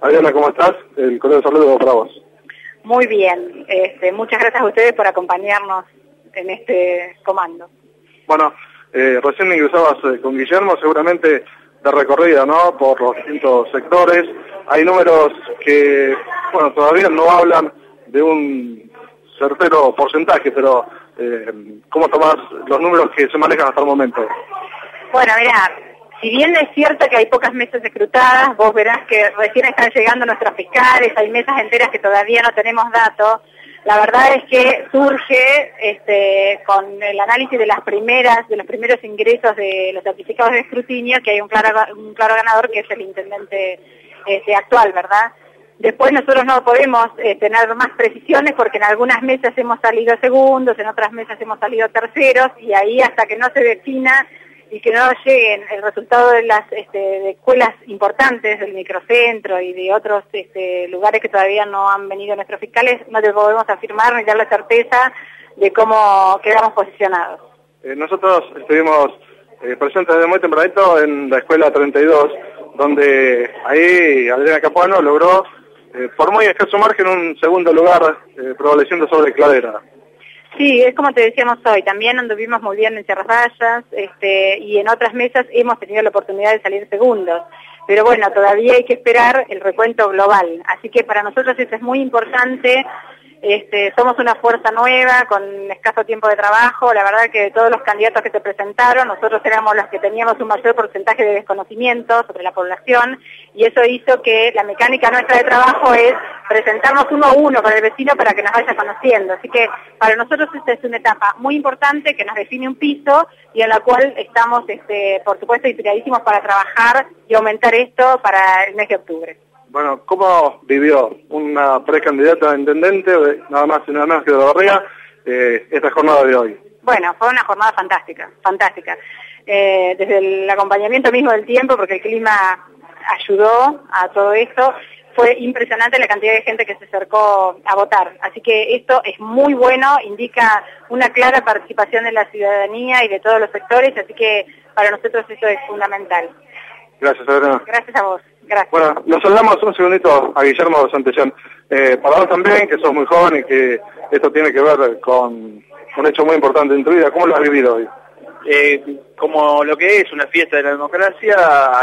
Adriana, ¿cómo estás? El cordial saludo para vos. Muy bien, este, muchas gracias a ustedes por acompañarnos en este comando. Bueno, eh, recién ingresabas eh, con Guillermo, seguramente de recorrida, ¿no? Por los distintos sectores. Hay números que, bueno, todavía no hablan de un certero porcentaje, pero eh, ¿cómo tomás los números que se manejan hasta el momento? Bueno, mira, si bien es cierto que hay pocas mesas escrutadas, vos verás que recién están llegando nuestros fiscales, hay mesas enteras que todavía no tenemos datos. La verdad es que surge este, con el análisis de las primeras, de los primeros ingresos de los certificados de escrutinio, que hay un claro, ganador que es el intendente este, actual, ¿verdad? Después nosotros no podemos eh, tener más precisiones porque en algunas mesas hemos salido segundos, en otras mesas hemos salido terceros y ahí hasta que no se defina y que no lleguen el resultado de las este, escuelas importantes del microcentro y de otros este, lugares que todavía no han venido nuestros fiscales, no te podemos afirmar ni dar la certeza de cómo quedamos posicionados. Eh, nosotros estuvimos eh, presentes desde muy tempranito en la escuela 32, donde ahí Adriana Capuano logró, eh, por muy escaso margen, un segundo lugar, prevaleciendo sobre Cladera. Sí, es como te decíamos hoy, también anduvimos muy bien en Sierras Vallas este, y en otras mesas hemos tenido la oportunidad de salir segundos. Pero bueno, todavía hay que esperar el recuento global. Así que para nosotros eso es muy importante este, somos una fuerza nueva, con escaso tiempo de trabajo. La verdad que de todos los candidatos que se presentaron, nosotros éramos los que teníamos un mayor porcentaje de desconocimiento sobre la población y eso hizo que la mecánica nuestra de trabajo es presentarnos uno a uno con el vecino para que nos vaya conociendo. Así que para nosotros esta es una etapa muy importante que nos define un piso y en la cual estamos, este, por supuesto, inspiradísimos para trabajar y aumentar esto para el mes de octubre. Bueno, ¿cómo vivió una precandidata a intendente, nada más y nada menos que de barriga, eh, esta jornada de hoy? Bueno, fue una jornada fantástica, fantástica. Eh, desde el acompañamiento mismo del tiempo, porque el clima ayudó a todo esto, fue impresionante la cantidad de gente que se acercó a votar. Así que esto es muy bueno, indica una clara participación de la ciudadanía y de todos los sectores, así que para nosotros eso es fundamental. Gracias, Adriana. Gracias a vos. Gracias. Bueno, nos saludamos un segundito a Guillermo Santellán. Eh, para vos también, que sos muy joven y que esto tiene que ver con un hecho muy importante en tu vida. ¿Cómo lo has vivido hoy? Eh, como lo que es una fiesta de la democracia,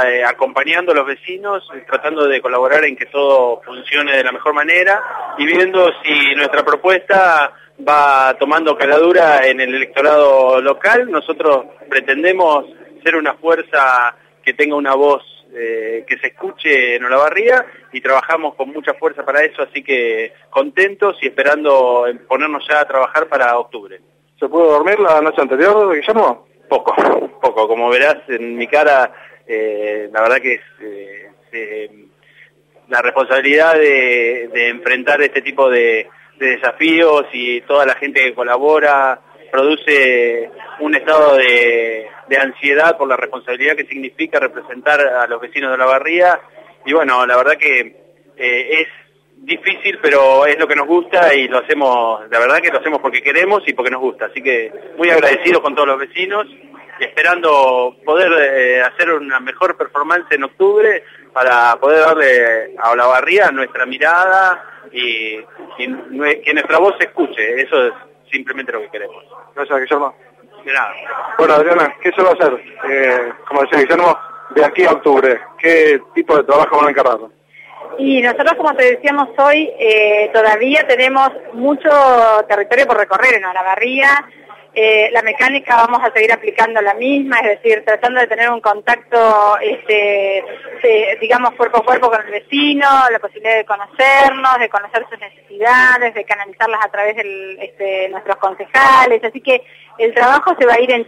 eh, acompañando a los vecinos, tratando de colaborar en que todo funcione de la mejor manera y viendo si nuestra propuesta va tomando caladura en el electorado local. Nosotros pretendemos ser una fuerza que tenga una voz eh, que se escuche en Olavarría y trabajamos con mucha fuerza para eso, así que contentos y esperando ponernos ya a trabajar para octubre. ¿Se pudo dormir la noche anterior, Guillermo? Poco, poco. Como verás en mi cara, eh, la verdad que es eh, la responsabilidad de, enfrentar este tipo de desafíos y toda la gente que colabora, produce un estado de, ansiedad por la responsabilidad que significa representar a los vecinos de la barría y bueno, la verdad que eh, es difícil pero es lo que nos gusta y lo hacemos, la verdad que lo hacemos porque queremos y porque nos gusta, así que muy agradecidos con todos los vecinos esperando poder eh, hacer una mejor performance en octubre para poder darle a la barría nuestra mirada y, y que nuestra voz se escuche, eso es simplemente lo que queremos. Gracias, Guillermo. De. Bueno, Adriana, ¿qué se va a hacer? Eh, como decía Guillermo, de aquí a octubre, ¿qué tipo de trabajo van a encargar? Y nosotros, como te decíamos hoy, eh, todavía tenemos mucho territorio por recorrer en Olavarría, eh, la mecánica vamos a seguir aplicando la misma, es decir, tratando de tener un contacto, este, digamos, cuerpo a cuerpo con el vecino, la posibilidad de conocernos, de conocer sus necesidades, de canalizarlas a través de este, nuestros concejales, así que el trabajo se va a ir en